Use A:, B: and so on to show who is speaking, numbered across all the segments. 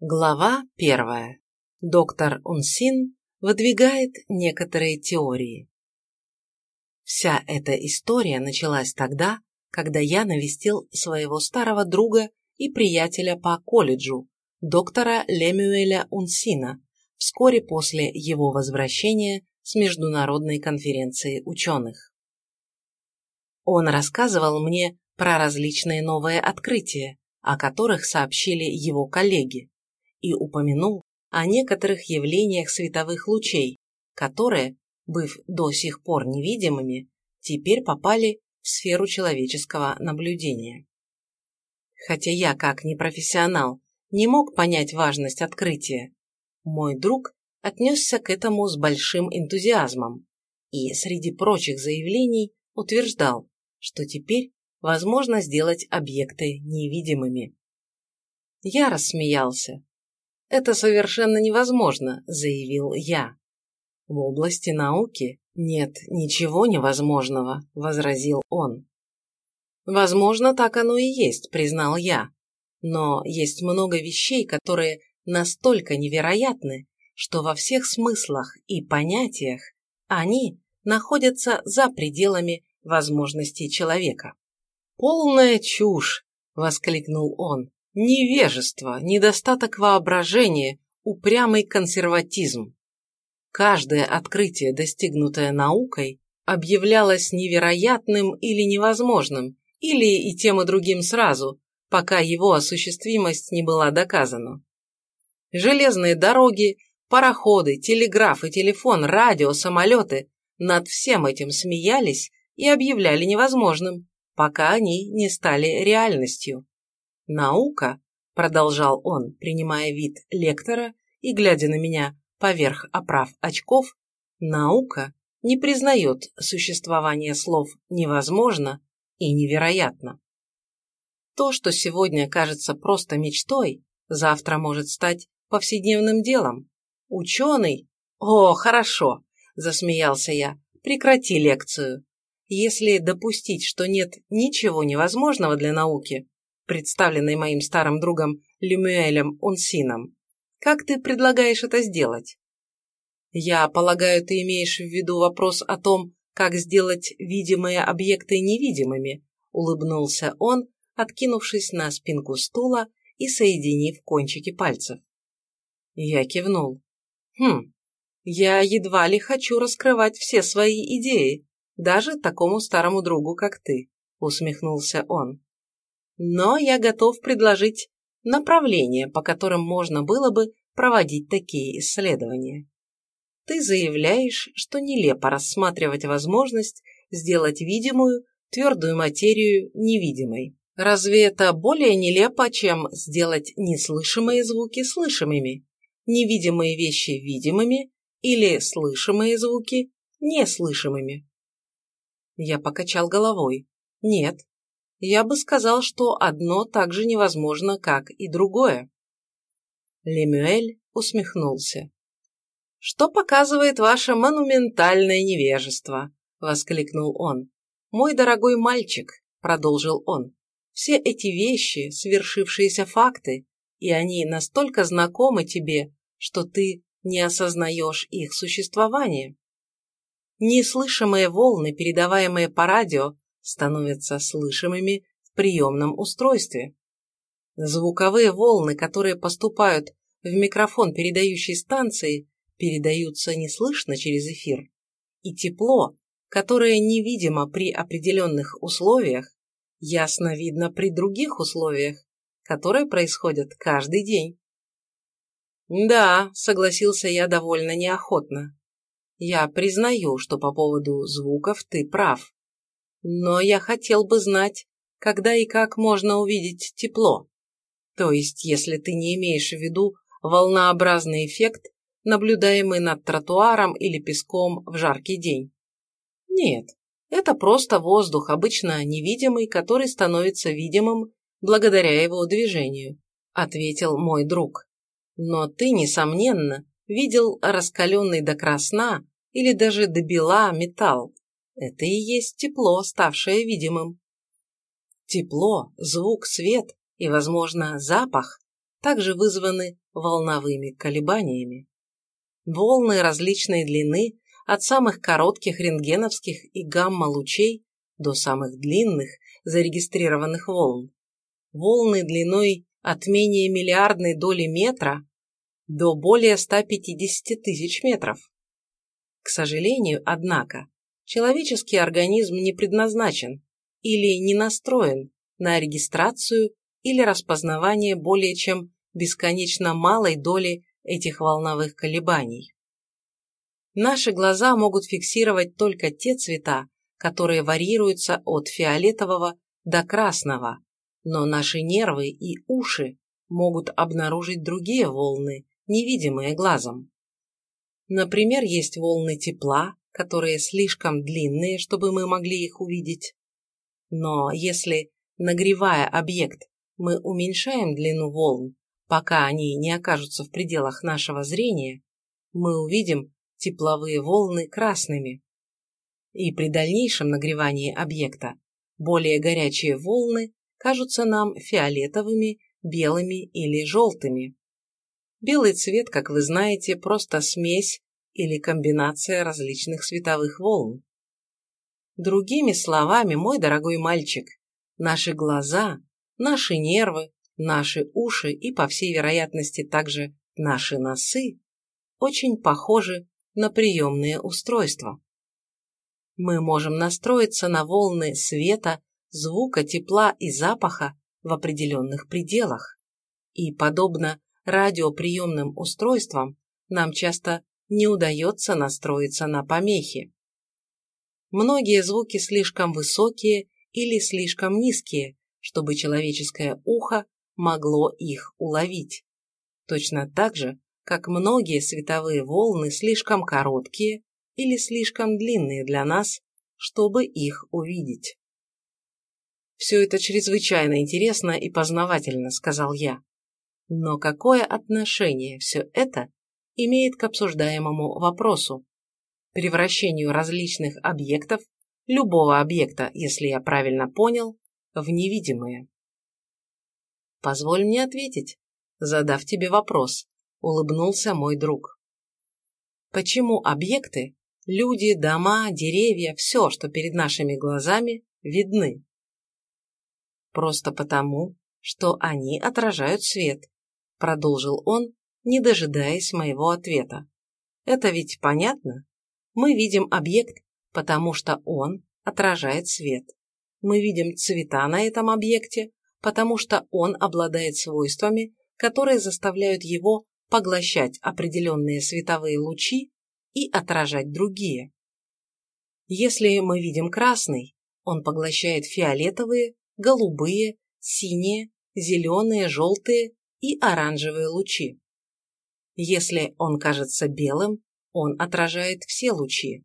A: Глава первая. Доктор Унсин выдвигает некоторые теории. Вся эта история началась тогда, когда я навестил своего старого друга и приятеля по колледжу, доктора Лемюэля Унсина, вскоре после его возвращения с международной конференции ученых. Он рассказывал мне про различные новые открытия, о которых сообщили его коллеги, и упомянул о некоторых явлениях световых лучей, которые, быв до сих пор невидимыми, теперь попали в сферу человеческого наблюдения. Хотя я, как непрофессионал, не мог понять важность открытия, мой друг отнесся к этому с большим энтузиазмом и среди прочих заявлений утверждал, что теперь возможно сделать объекты невидимыми. Я рассмеялся, «Это совершенно невозможно», – заявил я. «В области науки нет ничего невозможного», – возразил он. «Возможно, так оно и есть», – признал я. «Но есть много вещей, которые настолько невероятны, что во всех смыслах и понятиях они находятся за пределами возможностей человека». «Полная чушь!» – воскликнул он невежество, недостаток воображения, упрямый консерватизм. Каждое открытие, достигнутое наукой, объявлялось невероятным или невозможным, или и тем и другим сразу, пока его осуществимость не была доказана. Железные дороги, пароходы, телеграф и телефон, радио, самолеты над всем этим смеялись и объявляли невозможным, пока они не стали реальностью. Наука, продолжал он, принимая вид лектора и глядя на меня поверх оправ очков, наука не признает существование слов «невозможно» и «невероятно». То, что сегодня кажется просто мечтой, завтра может стать повседневным делом. Ученый? О, хорошо, засмеялся я. Прекрати лекцию. Если допустить, что нет ничего невозможного для науки, представленной моим старым другом Люмюэлем Унсином. Как ты предлагаешь это сделать? Я полагаю, ты имеешь в виду вопрос о том, как сделать видимые объекты невидимыми, улыбнулся он, откинувшись на спинку стула и соединив кончики пальцев. Я кивнул. Хм, я едва ли хочу раскрывать все свои идеи, даже такому старому другу, как ты, усмехнулся он но я готов предложить направления, по которым можно было бы проводить такие исследования. Ты заявляешь, что нелепо рассматривать возможность сделать видимую твердую материю невидимой. Разве это более нелепо, чем сделать неслышимые звуки слышимыми, невидимые вещи видимыми или слышимые звуки неслышимыми? Я покачал головой. Нет, я бы сказал, что одно так же невозможно, как и другое. Лемюэль усмехнулся. «Что показывает ваше монументальное невежество?» – воскликнул он. «Мой дорогой мальчик», – продолжил он, – «все эти вещи – свершившиеся факты, и они настолько знакомы тебе, что ты не осознаешь их существование. Неслышимые волны, передаваемые по радио, становятся слышимыми в приемном устройстве. Звуковые волны, которые поступают в микрофон передающей станции, передаются неслышно через эфир. И тепло, которое невидимо при определенных условиях, ясно видно при других условиях, которые происходят каждый день. «Да», — согласился я довольно неохотно. «Я признаю, что по поводу звуков ты прав. Но я хотел бы знать, когда и как можно увидеть тепло. То есть, если ты не имеешь в виду волнообразный эффект, наблюдаемый над тротуаром или песком в жаркий день. Нет, это просто воздух, обычно невидимый, который становится видимым благодаря его движению, ответил мой друг. Но ты, несомненно, видел раскаленный до красна или даже до бела металл, это и есть тепло, ставшее видимым. Тепло, звук, свет и, возможно, запах также вызваны волновыми колебаниями. Волны различной длины от самых коротких рентгеновских и гамма-лучей до самых длинных зарегистрированных волн. Волны длиной от менее миллиардной доли метра до более 150 тысяч метров. К сожалению, однако, человеческий организм не предназначен или не настроен на регистрацию или распознавание более чем бесконечно малой доли этих волновых колебаний. Наши глаза могут фиксировать только те цвета, которые варьируются от фиолетового до красного, но наши нервы и уши могут обнаружить другие волны, невидимые глазом. Например, есть волны тепла, которые слишком длинные, чтобы мы могли их увидеть. Но если, нагревая объект, мы уменьшаем длину волн, пока они не окажутся в пределах нашего зрения, мы увидим тепловые волны красными. И при дальнейшем нагревании объекта более горячие волны кажутся нам фиолетовыми, белыми или желтыми. Белый цвет, как вы знаете, просто смесь или комбинация различных световых волн. Другими словами, мой дорогой мальчик, наши глаза, наши нервы, наши уши и, по всей вероятности, также наши носы очень похожи на приемные устройства. Мы можем настроиться на волны света, звука, тепла и запаха в определенных пределах. И, подобно радиоприемным устройствам, нам часто не удается настроиться на помехи. Многие звуки слишком высокие или слишком низкие, чтобы человеческое ухо могло их уловить. Точно так же, как многие световые волны слишком короткие или слишком длинные для нас, чтобы их увидеть. «Все это чрезвычайно интересно и познавательно», — сказал я. Но какое отношение все это имеет к обсуждаемому вопросу? Превращению различных объектов, любого объекта, если я правильно понял, в невидимые. Позволь мне ответить, задав тебе вопрос, улыбнулся мой друг. Почему объекты, люди, дома, деревья, все, что перед нашими глазами, видны? Просто потому, что они отражают свет, продолжил он, не дожидаясь моего ответа. Это ведь понятно? Мы видим объект, потому что он отражает свет. Мы видим цвета на этом объекте, потому что он обладает свойствами, которые заставляют его поглощать определенные световые лучи и отражать другие. Если мы видим красный, он поглощает фиолетовые, голубые, синие, зеленые, желтые и оранжевые лучи. Если он кажется белым, он отражает все лучи.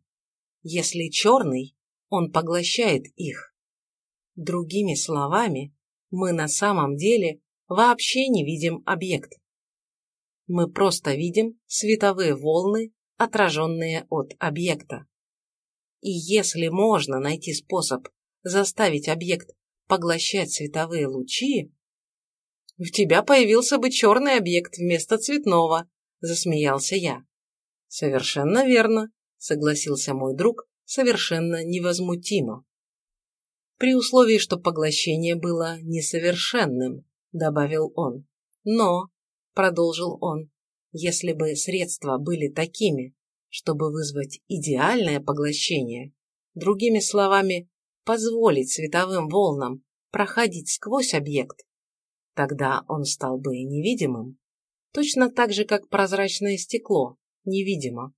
A: Если черный, он поглощает их. Другими словами, мы на самом деле вообще не видим объект. Мы просто видим световые волны, отраженные от объекта. И если можно найти способ заставить объект поглощать световые лучи, в тебя появился бы черный объект вместо цветного, засмеялся я. Совершенно верно, согласился мой друг, совершенно невозмутимо при условии, что поглощение было несовершенным, добавил он. Но, продолжил он, если бы средства были такими, чтобы вызвать идеальное поглощение, другими словами, позволить световым волнам проходить сквозь объект, тогда он стал бы невидимым, точно так же, как прозрачное стекло невидимо.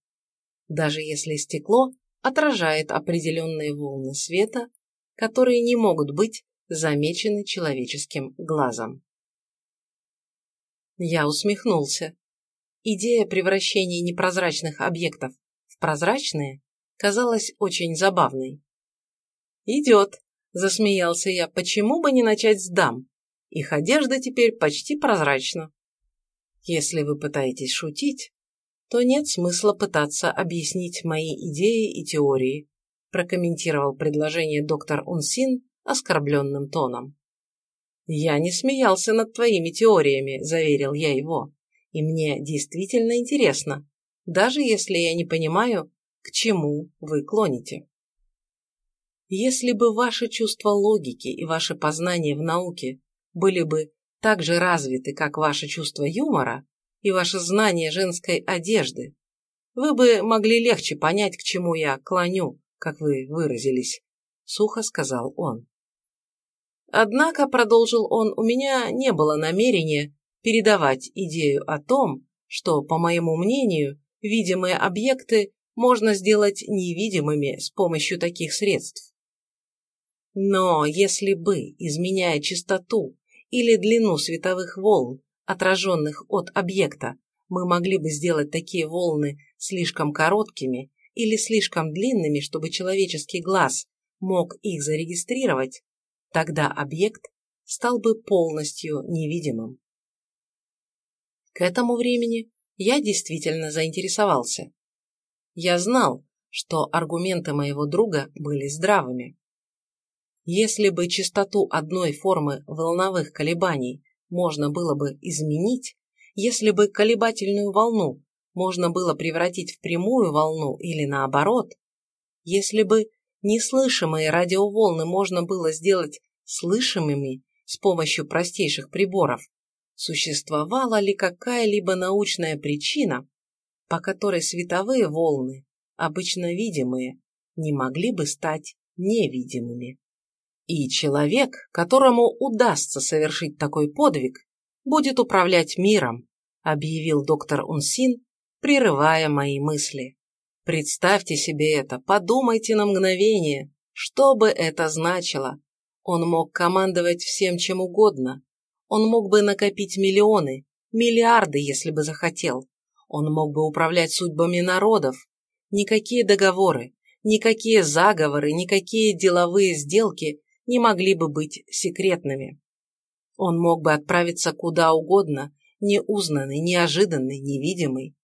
A: Даже если стекло отражает определенные волны света которые не могут быть замечены человеческим глазом. Я усмехнулся. Идея превращения непрозрачных объектов в прозрачные казалась очень забавной. «Идет», — засмеялся я, — «почему бы не начать с дам? Их одежда теперь почти прозрачна». Если вы пытаетесь шутить, то нет смысла пытаться объяснить мои идеи и теории, прокомментировал предложение доктор Унсин оскорбленным тоном. «Я не смеялся над твоими теориями», – заверил я его. «И мне действительно интересно, даже если я не понимаю, к чему вы клоните». Если бы ваше чувство логики и ваше познание в науке были бы так же развиты, как ваше чувство юмора и ваше знание женской одежды, вы бы могли легче понять, к чему я клоню, как вы выразились, — сухо сказал он. Однако, продолжил он, у меня не было намерения передавать идею о том, что, по моему мнению, видимые объекты можно сделать невидимыми с помощью таких средств. Но если бы, изменяя частоту или длину световых волн, отраженных от объекта, мы могли бы сделать такие волны слишком короткими или слишком длинными, чтобы человеческий глаз мог их зарегистрировать, тогда объект стал бы полностью невидимым. К этому времени я действительно заинтересовался. Я знал, что аргументы моего друга были здравыми. Если бы частоту одной формы волновых колебаний можно было бы изменить, если бы колебательную волну можно было превратить в прямую волну или наоборот, если бы неслышимые радиоволны можно было сделать слышимыми с помощью простейших приборов, существовала ли какая-либо научная причина, по которой световые волны, обычно видимые, не могли бы стать невидимыми. И человек, которому удастся совершить такой подвиг, будет управлять миром, объявил доктор Унсин, прерывая мои мысли. Представьте себе это, подумайте на мгновение, что бы это значило. Он мог командовать всем чем угодно. Он мог бы накопить миллионы, миллиарды, если бы захотел. Он мог бы управлять судьбами народов. Никакие договоры, никакие заговоры, никакие деловые сделки не могли бы быть секретными. Он мог бы отправиться куда угодно, неузнанный, неожиданный, невидимый.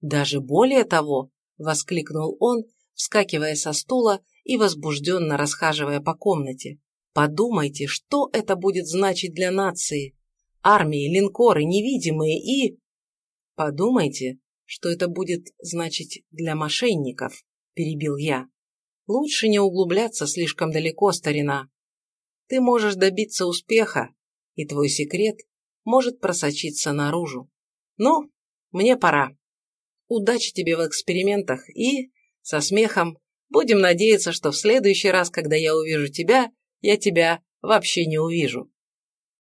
A: Даже более того, воскликнул он, вскакивая со стула и возбужденно расхаживая по комнате. Подумайте, что это будет значить для нации. Армии, линкоры, невидимые и... Подумайте, что это будет значить для мошенников, перебил я. Лучше не углубляться слишком далеко, старина. Ты можешь добиться успеха, и твой секрет может просочиться наружу. Ну, мне пора. Удачи тебе в экспериментах и, со смехом, будем надеяться, что в следующий раз, когда я увижу тебя, я тебя вообще не увижу.